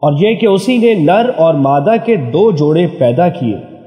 اور یہ کہ اسی نے نر اور مادہ کے دو جوڑے پیدا کیے۔